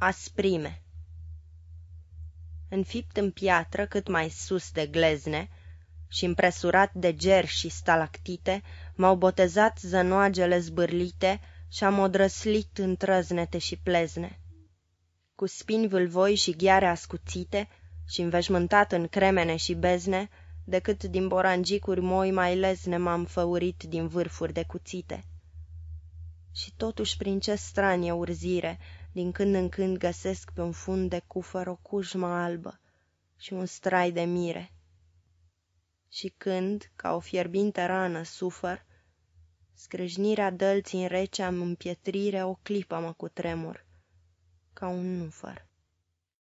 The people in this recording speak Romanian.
Asprime Înfipt în piatră cât mai sus de glezne și împresurat de ger și stalactite, M-au botezat zănoagele zbârlite Și-am odrăslit întrăznete și plezne. Cu spini vâlvoi și ghiare ascuțite și înveșmântat în cremene și bezne, Decât din borangicuri moi mai lezne M-am făurit din vârfuri de cuțite. Și totuși prin ce stranie urzire Din când în când găsesc pe un fund de cufăr O cujmă albă și un strai de mire. Și când, ca o fierbinte rană, sufăr, Scrâșnirea dălții în recea împietrire O clipă mă cutremur, ca un nufăr.